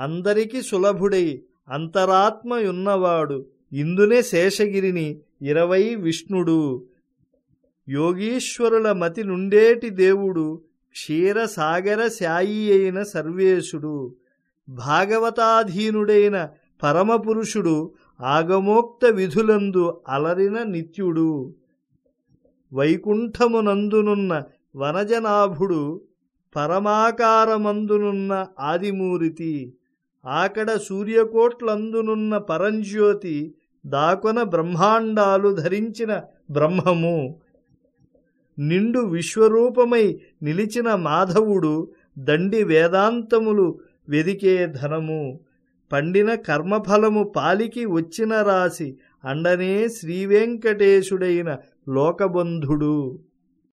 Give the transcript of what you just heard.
అందరికీ సులభుడై అంతరాత్మయున్నవాడు. ఇందునే శేషగిరిని ఇరవై విష్ణుడు. యోగీశ్వరుల మతి నుండేటి దేవుడు. క్షీరసాగర శాయి అయిన సర్వేశుడు. భాగవతాధీనుడైన పరమపురుషుడు. ఆగమోక్త విధులందు అలరిన నిత్యుడు. వైకుంఠమునందునున్న వనజనాభుడు. పరమాకారమందునున్న ఆదిమూరితి. ఆకడ సూర్యకోట్లందునున్న పరంజ్యోతి దాకొన బ్రహ్మాండాలు ధరించిన బ్రహ్మము. నిండు విశ్వరూపమై నిలిచిన మాధవుడు దండి వేదాంతములు వెదికే ధనము. పండిన కర్మఫలము పాలికి వచ్చిన రాసి అండనే శ్రీవెంకటేశుడైన లోకబంధుడు.